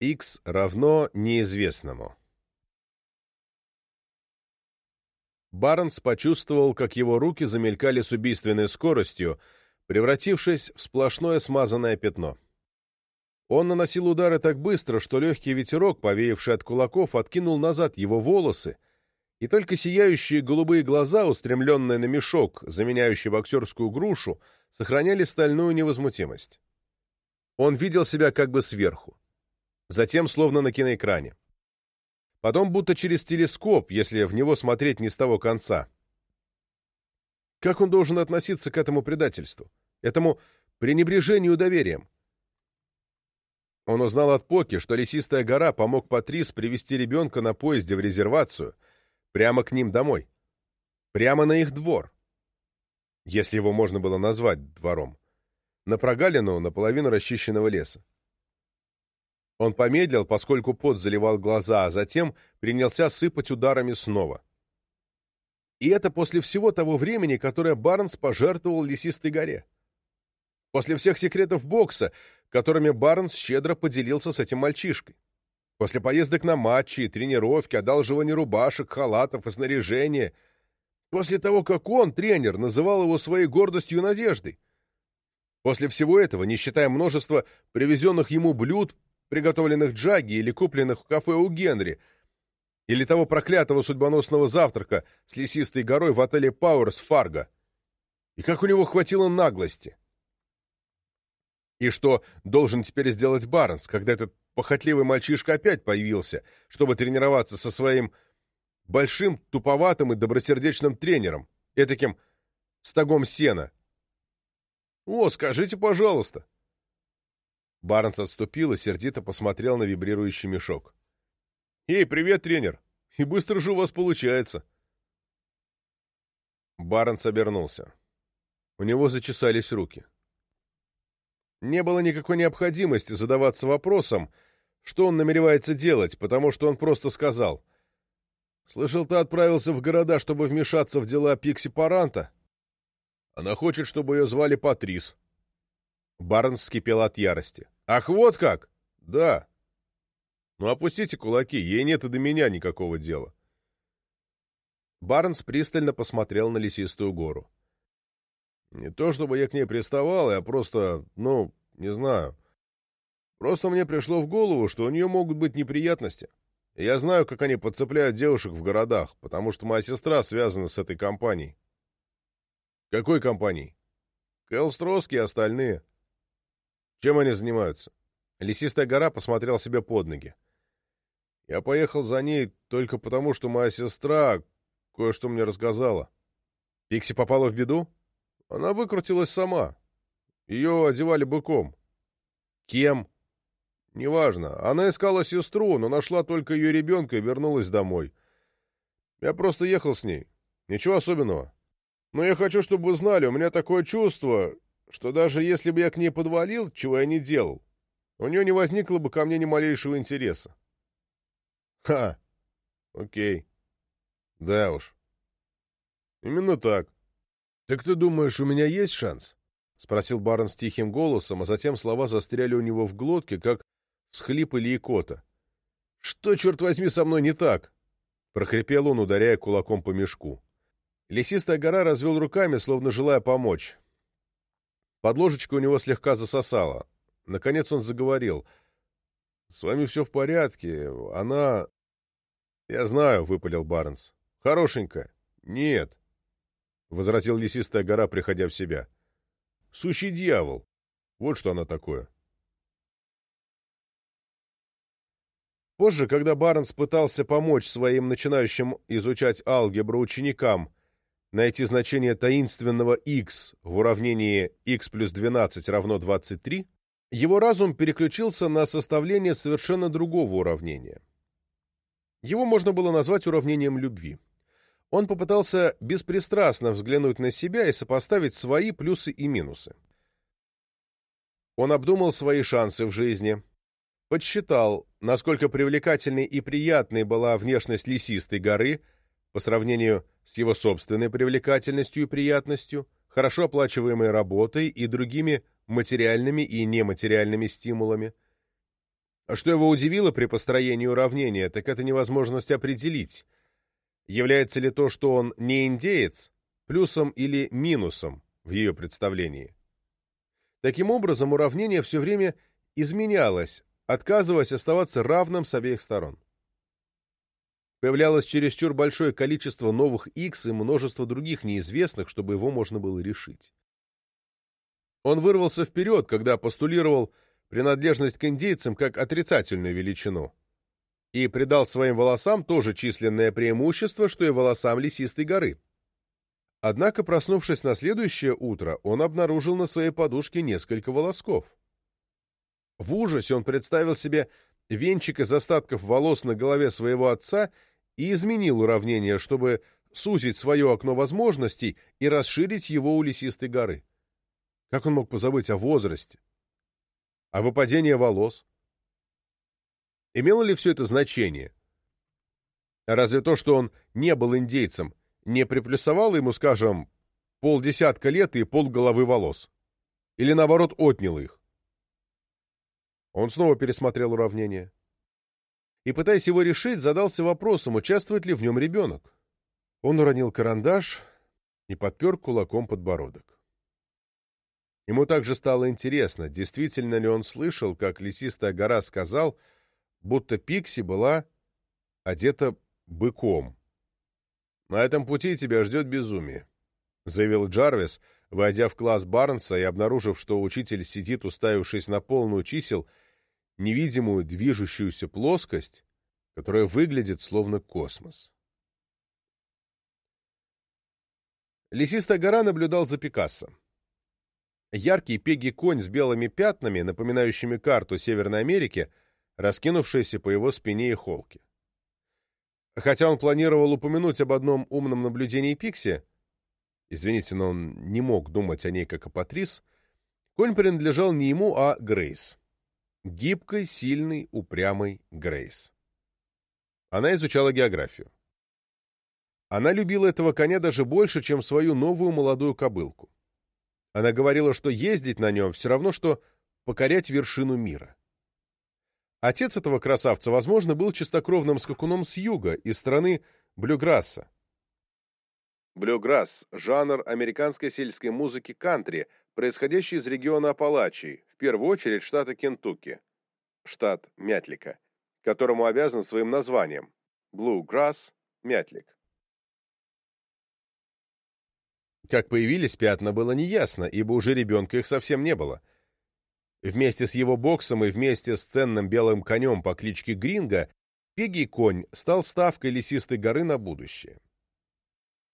x равно неизвестному. Барнс почувствовал, как его руки замелькали с убийственной скоростью, превратившись в сплошное смазанное пятно. Он наносил удары так быстро, что легкий ветерок, повеявший от кулаков, откинул назад его волосы, и только сияющие голубые глаза, устремленные на мешок, заменяющий боксерскую грушу, сохраняли стальную невозмутимость. Он видел себя как бы сверху, затем словно на киноэкране. Потом будто через телескоп, если в него смотреть не с того конца. Как он должен относиться к этому предательству, этому пренебрежению доверием? Он узнал от Поки, что Лесистая гора помог Патрис привести ребенка на поезде в резервацию, прямо к ним домой. Прямо на их двор. Если его можно было назвать двором. На прогалину наполовину расчищенного леса. Он помедлил, поскольку пот заливал глаза, а затем принялся сыпать ударами снова. И это после всего того времени, которое Барнс пожертвовал Лесистой горе. После всех секретов бокса, которыми Барнс щедро поделился с этим мальчишкой. После поездок на матчи тренировки, одалживания рубашек, халатов и снаряжения. После того, как он, тренер, называл его своей гордостью и надеждой. После всего этого, не считая множества привезенных ему блюд, приготовленных Джаги или купленных в кафе у Генри, или того проклятого судьбоносного завтрака с лесистой горой в отеле Пауэрс Фарго. И как у него хватило наглости. И что должен теперь сделать Барнс, когда этот похотливый мальчишка опять появился, чтобы тренироваться со своим большим, туповатым и добросердечным тренером, этаким стогом сена? «О, скажите, пожалуйста!» Барнс отступил и сердито посмотрел на вибрирующий мешок. «Эй, привет, тренер! И быстро же у вас получается!» Барнс обернулся. У него зачесались руки. Не было никакой необходимости задаваться вопросом, что он намеревается делать, потому что он просто сказал. «Слышал, ты отправился в города, чтобы вмешаться в дела Пикси Паранта? Она хочет, чтобы ее звали Патрис». Барнс вскипел от ярости. «Ах, вот как!» «Да». «Ну, опустите кулаки, ей нет и до меня никакого дела». Барнс пристально посмотрел на лесистую гору. Не то чтобы я к ней приставал, я просто, ну, не знаю. Просто мне пришло в голову, что у нее могут быть неприятности. Я знаю, как они подцепляют девушек в городах, потому что моя сестра связана с этой компанией. Какой компанией? Кэл Строски и остальные. Чем они занимаются? Лесистая гора посмотрел себе под ноги. Я поехал за ней только потому, что моя сестра кое-что мне рассказала. Пикси попала в беду? Она выкрутилась сама. Ее одевали быком. Кем? Неважно. Она искала сестру, но нашла только ее ребенка и вернулась домой. Я просто ехал с ней. Ничего особенного. Но я хочу, чтобы вы знали, у меня такое чувство, что даже если бы я к ней подвалил, чего я не делал, у нее не возникло бы ко мне ни малейшего интереса. Ха! Окей. Да уж. Именно так. «Так ты думаешь, у меня есть шанс?» — спросил Барнс тихим голосом, а затем слова застряли у него в глотке, как всхлип или икота. «Что, черт возьми, со мной не так?» — прохрипел он, ударяя кулаком по мешку. Лесистая гора развел руками, словно желая помочь. Под ложечкой у него слегка засосало. Наконец он заговорил. «С вами все в порядке. Она...» «Я знаю», — выпалил Барнс. «Хорошенькая». «Нет». — возразил лесистая гора, приходя в себя. «Сущий дьявол! Вот что она такое!» Позже, когда Барнс пытался помочь своим начинающим изучать алгебру ученикам найти значение таинственного x в уравнении x плюс 12 равно 23, его разум переключился на составление совершенно другого уравнения. Его можно было назвать уравнением любви он попытался беспристрастно взглянуть на себя и сопоставить свои плюсы и минусы. Он обдумал свои шансы в жизни, подсчитал, насколько привлекательной и приятной была внешность лесистой горы по сравнению с его собственной привлекательностью и приятностью, хорошо оплачиваемой работой и другими материальными и нематериальными стимулами, Что его удивило при построении уравнения, так это невозможность определить, является ли то, что он не индеец, плюсом или минусом в ее представлении. Таким образом, уравнение все время изменялось, отказываясь оставаться равным с обеих сторон. Появлялось чересчур большое количество новых x и множество других неизвестных, чтобы его можно было решить. Он вырвался вперед, когда постулировал принадлежность к индейцам как отрицательную величину и придал своим волосам тоже численное преимущество, что и волосам лесистой горы. Однако, проснувшись на следующее утро, он обнаружил на своей подушке несколько волосков. В ужасе он представил себе венчик из остатков волос на голове своего отца и изменил уравнение, чтобы сузить свое окно возможностей и расширить его у лесистой горы. Как он мог позабыть о возрасте? О выпадении волос? Имело ли все это значение? Разве то, что он не был индейцем, не приплюсовало ему, скажем, полдесятка лет и полголовы волос? Или, наоборот, отняло их? Он снова пересмотрел уравнение и, пытаясь его решить, задался вопросом, участвует ли в нем ребенок. Он уронил карандаш и подпер кулаком подбородок. Ему также стало интересно, действительно ли он слышал, как лесистая гора сказал, будто Пикси была одета быком. «На этом пути тебя ждет безумие», — заявил Джарвис, войдя в класс Барнса и обнаружив, что учитель сидит, уставившись на полную чисел, — невидимую движущуюся плоскость, которая выглядит словно космос. Лесистая гора наблюдал за Пикассо. Яркий пеги-конь с белыми пятнами, напоминающими карту Северной Америки, раскинувшаяся по его спине и холке. Хотя он планировал упомянуть об одном умном наблюдении Пикси, извините, но он не мог думать о ней как о Патрис, конь принадлежал не ему, а Грейс гибкой, сильной, упрямой Грейс. Она изучала географию. Она любила этого коня даже больше, чем свою новую молодую кобылку. Она говорила, что ездить на нем все равно, что покорять вершину мира. Отец этого красавца, возможно, был чистокровным скакуном с юга, из страны Блюграсса. Блюграсс – жанр американской сельской музыки кантри, происходящий из региона Апалачии, первую очередь штата Кентукки, штат Мятлика, которому обязан своим названием – Bluegrass Мятлик. Как появились пятна, было неясно, ибо уже ребенка их совсем не было. Вместе с его боксом и вместе с ценным белым конем по кличке Гринго, Пегий конь стал ставкой лесистой горы на будущее.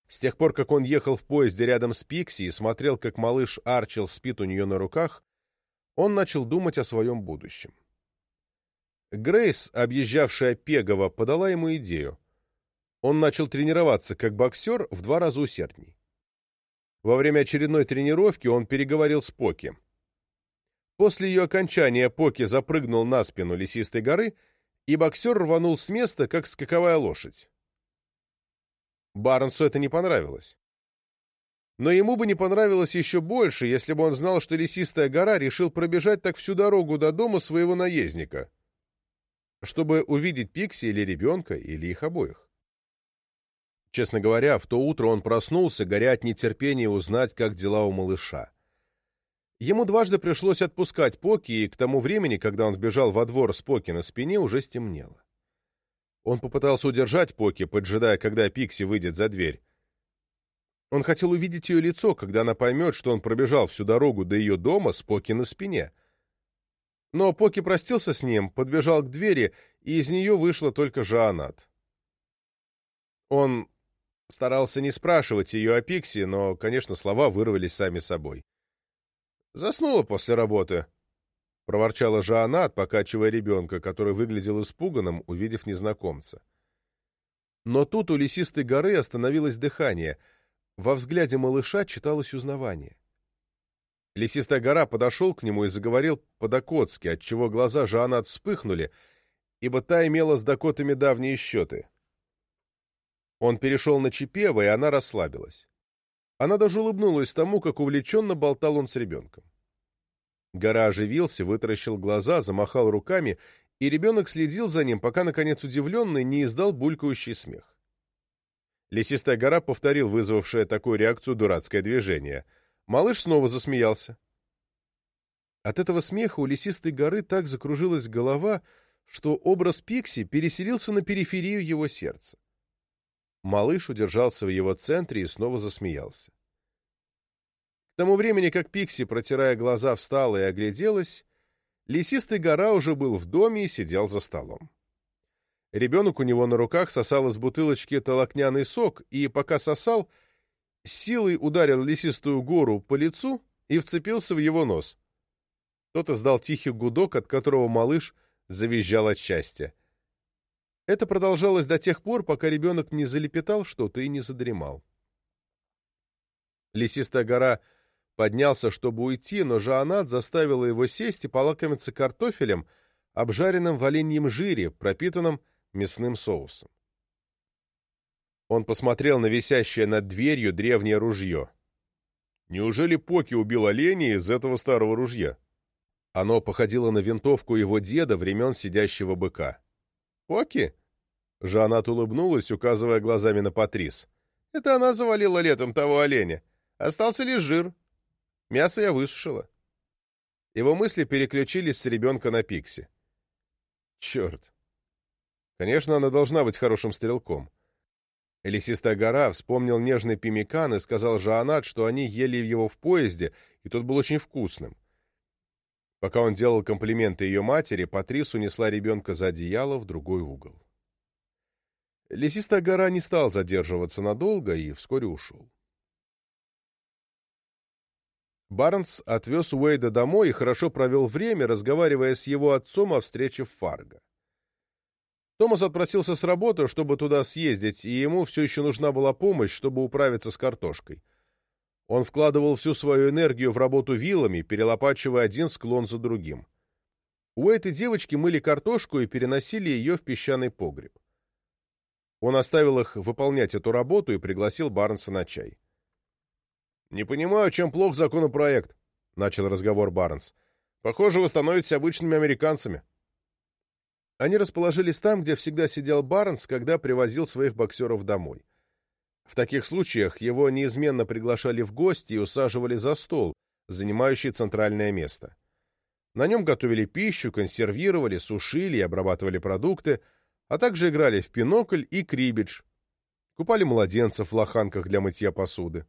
С тех пор, как он ехал в поезде рядом с Пикси и смотрел, как малыш Арчил спит у нее на руках, он начал думать о своем будущем. Грейс, объезжавшая Пегова, подала ему идею. Он начал тренироваться как боксер в два раза усердней. Во время очередной тренировки он переговорил с Поки. После ее окончания Поки запрыгнул на спину лесистой горы, и боксер рванул с места, как скаковая лошадь. Барнсу это не понравилось. Но ему бы не понравилось еще больше, если бы он знал, что лесистая гора решил пробежать так всю дорогу до дома своего наездника, чтобы увидеть Пикси или ребенка, или их обоих. Честно говоря, в то утро он проснулся, горя от нетерпения узнать, как дела у малыша. Ему дважды пришлось отпускать Поки, и к тому времени, когда он вбежал во двор с Поки на спине, уже стемнело. Он попытался удержать Поки, поджидая, когда Пикси выйдет за дверь. Он хотел увидеть ее лицо, когда она поймет, что он пробежал всю дорогу до ее дома с Поки на спине. Но Поки простился с ним, подбежал к двери, и из нее вышла только Жанат. Он старался не спрашивать ее о Пикси, но, конечно, слова вырвались сами собой. «Заснула после работы», — проворчала Жанат, покачивая ребенка, который выглядел испуганным, увидев незнакомца. Но тут у лесистой горы остановилось дыхание. Во взгляде малыша читалось узнавание. Лесистая гора подошел к нему и заговорил по-дакотски, отчего глаза Жанат вспыхнули, ибо та имела с дакотами давние счеты. Он перешел на Чипева, и она расслабилась. Она даже улыбнулась тому, как увлеченно болтал он с ребенком. Гора оживился, вытаращил глаза, замахал руками и ребенок следил за ним, пока, наконец, удивленный не издал булькающий смех. Лесистая гора повторил вызвавшее такую реакцию дурацкое движение. Малыш снова засмеялся. От этого смеха у лесистой горы так закружилась голова, что образ Пикси переселился на периферию его сердца. Малыш удержался в его центре и снова засмеялся. К тому времени, как Пикси, протирая глаза, встала и огляделась, лесистый гора уже был в доме и сидел за столом. Ребенок у него на руках сосал из бутылочки толокняный сок, и, пока сосал, силой ударил лесистую гору по лицу и вцепился в его нос. Тот издал тихий гудок, от которого малыш завизжал от счастья. Это продолжалось до тех пор, пока ребенок не залепетал что-то и не задремал. Лесистая гора поднялся, чтобы уйти, но Жаанат заставила его сесть и полакомиться картофелем, обжаренным в оленьем жире, пропитанным мясным соусом. Он посмотрел на висящее над дверью древнее ружье. Неужели Поки убил оленя из этого старого ружья? Оно походило на винтовку его деда времен сидящего быка. «Поки?» Жанат улыбнулась, указывая глазами на Патрис. «Это она завалила летом того оленя. Остался лишь жир. Мясо я высушила». Его мысли переключились с ребенка на Пикси. «Черт! Конечно, она должна быть хорошим стрелком». Элисистая гора вспомнил нежный пимикан и сказал Жанат, что они ели его в поезде, и тот был очень вкусным. Пока он делал комплименты ее матери, Патрис унесла ребенка за одеяло в другой угол. Лесистая гора не стал задерживаться надолго и вскоре ушел. Барнс отвез Уэйда домой и хорошо провел время, разговаривая с его отцом о встрече в Фарго. Томас отпросился с работы, чтобы туда съездить, и ему все еще нужна была помощь, чтобы управиться с картошкой. Он вкладывал всю свою энергию в работу вилами, перелопачивая один склон за другим. Уэйт и девочки мыли картошку и переносили ее в песчаный погреб. Он оставил их выполнять эту работу и пригласил Барнса на чай. «Не понимаю, чем плох законопроект», — начал разговор Барнс. «Похоже, вы становитесь обычными американцами». Они расположились там, где всегда сидел Барнс, когда привозил своих боксеров домой. В таких случаях его неизменно приглашали в гости и усаживали за стол, занимающий центральное место. На нем готовили пищу, консервировали, сушили и обрабатывали продукты, а также играли в пинокль и крибидж, купали младенцев в лоханках для мытья посуды.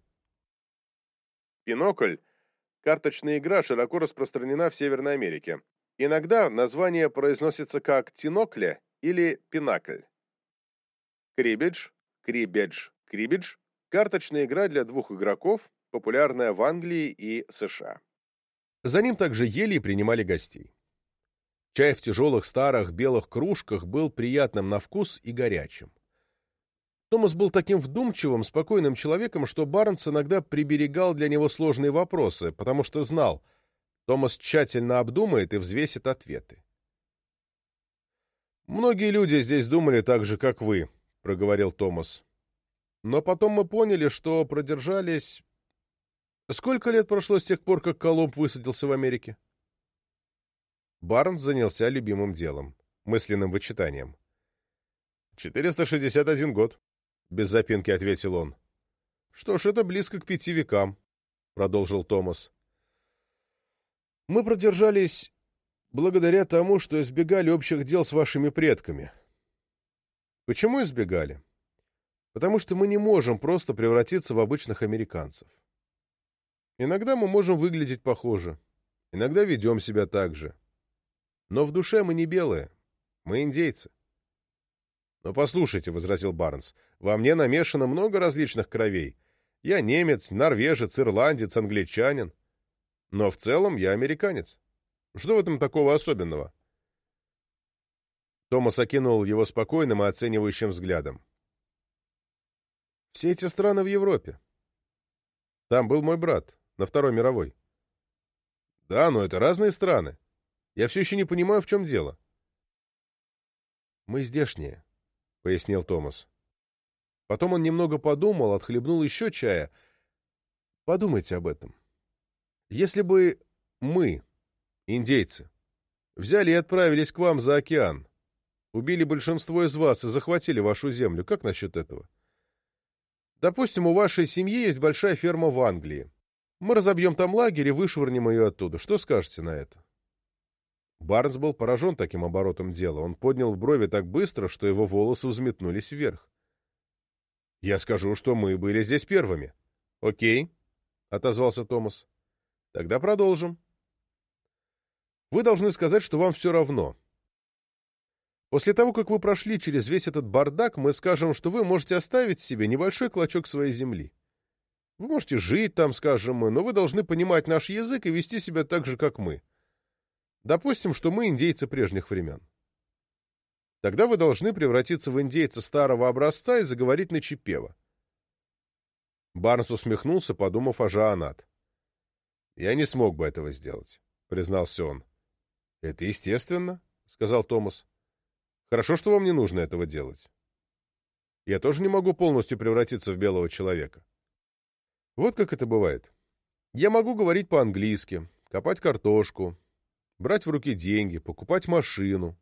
Пинокль – карточная игра, широко распространена в Северной Америке. Иногда название произносится как «тинокле» или «пинакль». Крибидж, крибедж, Крибидж – карточная игра для двух игроков, популярная в Англии и США. За ним также ели и принимали гостей. Чай в тяжелых старых белых кружках был приятным на вкус и горячим. Томас был таким вдумчивым, спокойным человеком, что Барнс иногда приберегал для него сложные вопросы, потому что знал, Томас тщательно обдумает и взвесит ответы. «Многие люди здесь думали так же, как вы», — проговорил Томас. Но потом мы поняли, что продержались... Сколько лет прошло с тех пор, как Колумб высадился в Америке? Барнс занялся любимым делом — мысленным вычитанием. «461 год», — без запинки ответил он. «Что ж, это близко к пяти векам», — продолжил Томас. «Мы продержались благодаря тому, что избегали общих дел с вашими предками». «Почему избегали?» Потому что мы не можем просто превратиться в обычных американцев. Иногда мы можем выглядеть похоже, иногда ведем себя так же. Но в душе мы не белые, мы индейцы. «Но послушайте», — возразил Барнс, — «во мне намешано много различных кровей. Я немец, норвежец, ирландец, англичанин. Но в целом я американец. Что в этом такого особенного?» Томас окинул его спокойным и оценивающим взглядом. Все эти страны в Европе. Там был мой брат, на Второй мировой. Да, но это разные страны. Я все еще не понимаю, в чем дело. Мы здешние, — пояснил Томас. Потом он немного подумал, отхлебнул еще чая. Подумайте об этом. Если бы мы, индейцы, взяли и отправились к вам за океан. Убили большинство из вас и захватили вашу землю. Как насчет этого? Допустим, у вашей семьи есть большая ферма в Англии. Мы разобьем там лагерь и вышвырнем ее оттуда. Что скажете на это? Барнс был поражен таким оборотом дела. Он поднял брови так быстро, что его волосы взметнулись вверх. «Я скажу, что мы были здесь первыми». «Окей», — отозвался Томас. «Тогда продолжим». «Вы должны сказать, что вам все равно. После того, как вы прошли через весь этот бардак, мы скажем, что вы можете оставить себе небольшой клочок своей земли. Вы можете жить там, скажем мы, но вы должны понимать наш язык и вести себя так же, как мы. Допустим, что мы индейцы прежних времен. Тогда вы должны превратиться в индейца старого образца и заговорить на чипево. Барнс усмехнулся, подумав о Жаанат. «Я не смог бы этого сделать», — признался он. «Это естественно», — сказал Томас. «Хорошо, что вам не нужно этого делать. Я тоже не могу полностью превратиться в белого человека. Вот как это бывает. Я могу говорить по-английски, копать картошку, брать в руки деньги, покупать машину.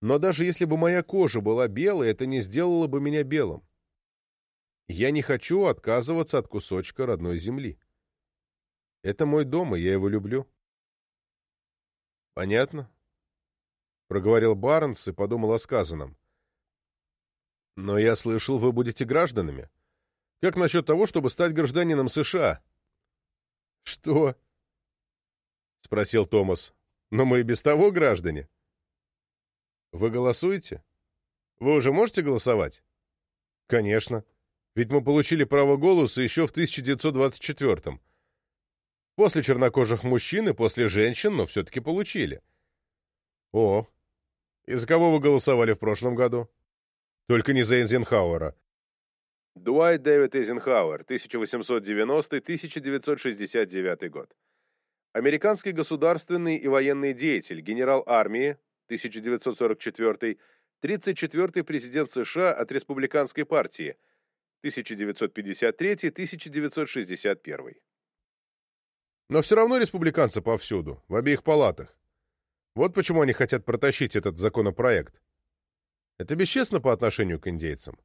Но даже если бы моя кожа была белой, это не сделало бы меня белым. Я не хочу отказываться от кусочка родной земли. Это мой дом, и я его люблю. Понятно? Проговорил Барнс и подумал о сказанном. Но я слышал, вы будете гражданами. Как насчет того, чтобы стать гражданином США? Что? — спросил Томас. «Но мы и без того граждане». «Вы голосуете? Вы уже можете голосовать?» «Конечно. Ведь мы получили право голоса еще в 1924-м. После чернокожих мужчин и после женщин, но все-таки получили». «О, и за кого вы голосовали в прошлом году?» «Только не за Эйзенхауэра». Дуайт Дэвид Эйзенхауэр, 1890-1969 год американский государственный и военный деятель, генерал армии, 1944 34-й президент США от Республиканской партии, 1953-1961. Но все равно республиканцы повсюду, в обеих палатах. Вот почему они хотят протащить этот законопроект. Это бесчестно по отношению к индейцам.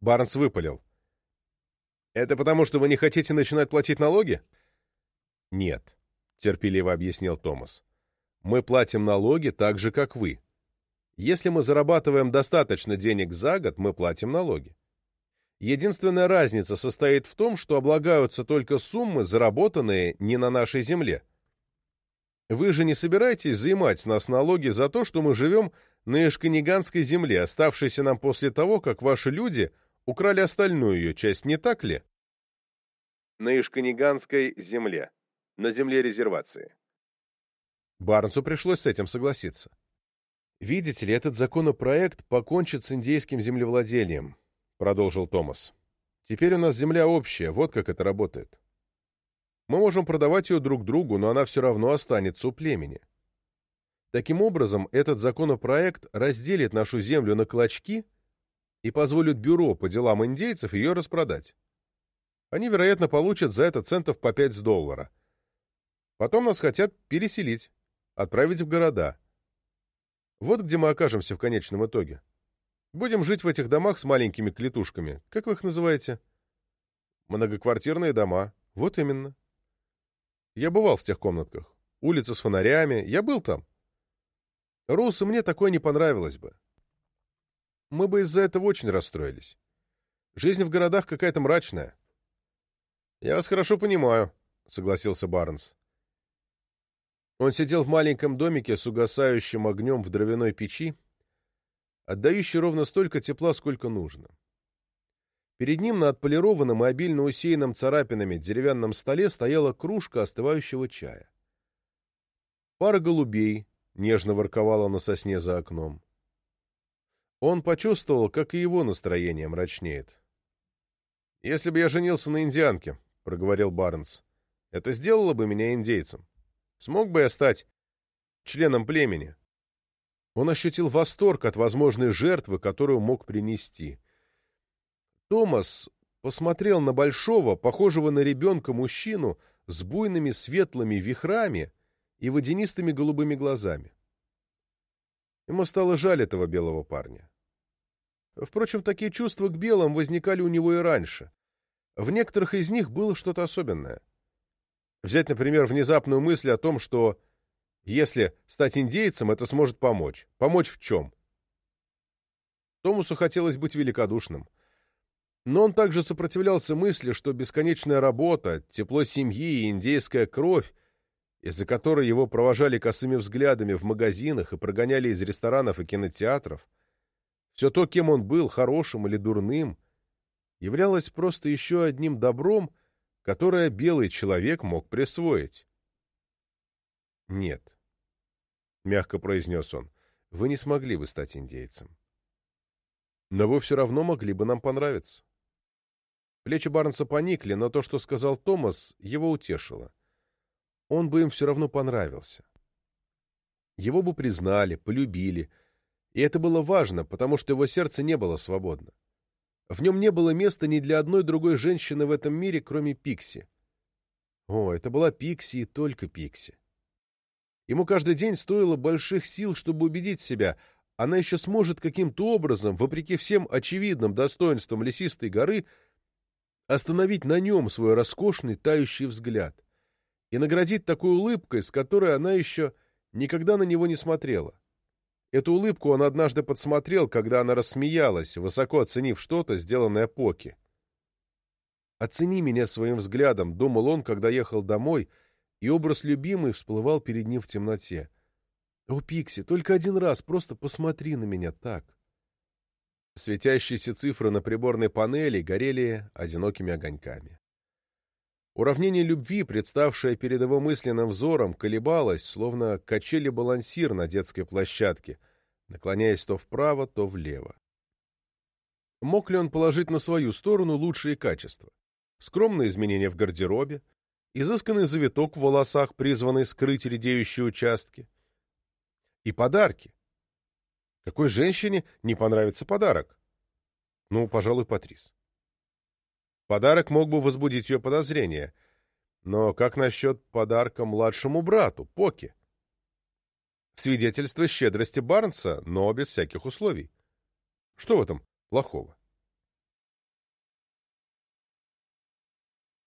Барнс выпалил. Это потому, что вы не хотите начинать платить налоги? «Нет», — терпеливо объяснил Томас. «Мы платим налоги так же, как вы. Если мы зарабатываем достаточно денег за год, мы платим налоги. Единственная разница состоит в том, что облагаются только суммы, заработанные не на нашей земле. Вы же не собираетесь взимать с нас налоги за то, что мы живем на Ишканиганской земле, оставшейся нам после того, как ваши люди украли остальную ее часть, не так ли? На Ишканиганской земле на земле резервации. Барнсу пришлось с этим согласиться. «Видите ли, этот законопроект покончит с индейским землевладением», — продолжил Томас. «Теперь у нас земля общая, вот как это работает. Мы можем продавать ее друг другу, но она все равно останется у племени. Таким образом, этот законопроект разделит нашу землю на клочки и позволит бюро по делам индейцев ее распродать. Они, вероятно, получат за это центов по 5 с доллара — Потом нас хотят переселить, отправить в города. Вот где мы окажемся в конечном итоге. Будем жить в этих домах с маленькими клетушками. Как вы их называете? Многоквартирные дома. Вот именно. Я бывал в тех комнатках. Улица с фонарями. Я был там. Рус, мне такое не понравилось бы. Мы бы из-за этого очень расстроились. Жизнь в городах какая-то мрачная. Я вас хорошо понимаю, согласился Барнс. Он сидел в маленьком домике с угасающим огнем в дровяной печи, отдающей ровно столько тепла, сколько нужно. Перед ним на отполированном и обильно усеянном царапинами деревянном столе стояла кружка остывающего чая. Пара голубей нежно ворковала на сосне за окном. Он почувствовал, как и его настроение мрачнеет. «Если бы я женился на индианке», — проговорил Барнс, — «это сделало бы меня индейцем». Смог бы я стать членом племени? Он ощутил восторг от возможной жертвы, которую мог принести. Томас посмотрел на большого, похожего на ребенка мужчину с буйными светлыми вихрами и водянистыми голубыми глазами. Ему стало жаль этого белого парня. Впрочем, такие чувства к белым возникали у него и раньше. В некоторых из них было что-то особенное. Взять, например, внезапную мысль о том, что если стать индейцем, это сможет помочь. Помочь в чем? Томусу хотелось быть великодушным. Но он также сопротивлялся мысли, что бесконечная работа, тепло семьи и индейская кровь, из-за которой его провожали косыми взглядами в магазинах и прогоняли из ресторанов и кинотеатров, все то, кем он был, хорошим или дурным, являлось просто еще одним добром, которое белый человек мог присвоить. «Нет», — мягко произнес он, — «вы не смогли бы стать индейцем. Но вы все равно могли бы нам понравиться». Плечи Барнса поникли, но то, что сказал Томас, его утешило. Он бы им все равно понравился. Его бы признали, полюбили — и это было важно, потому что его сердце не было свободно. В нем не было места ни для одной другой женщины в этом мире, кроме Пикси. О, это была Пикси и только Пикси. Ему каждый день стоило больших сил, чтобы убедить себя, она еще сможет каким-то образом, вопреки всем очевидным достоинствам лесистой горы, остановить на нем свой роскошный тающий взгляд и наградить такой улыбкой, с которой она еще никогда на него не смотрела. Эту улыбку он однажды подсмотрел, когда она рассмеялась, высоко оценив что-то, сделанное Поки. «Оцени меня своим взглядом», — думал он, когда ехал домой, и образ любимый всплывал перед ним в темноте. «О, Пикси, только один раз, просто посмотри на меня так». Светящиеся цифры на приборной панели горели одинокими огоньками. Уравнение любви, представшее перед его мысленным взором, колебалось, словно качели-балансир на детской площадке, наклоняясь то вправо, то влево. Мог ли он положить на свою сторону лучшие качества? Скромные изменения в гардеробе, изысканный завиток в волосах, призванный скрыть редеющие участки. И подарки. Какой женщине не понравится подарок? Ну, пожалуй, Патрис. Подарок мог бы возбудить ее подозрения. Но как насчет подарка младшему брату, Поке? Свидетельство щедрости Барнса, но без всяких условий. Что в этом плохого?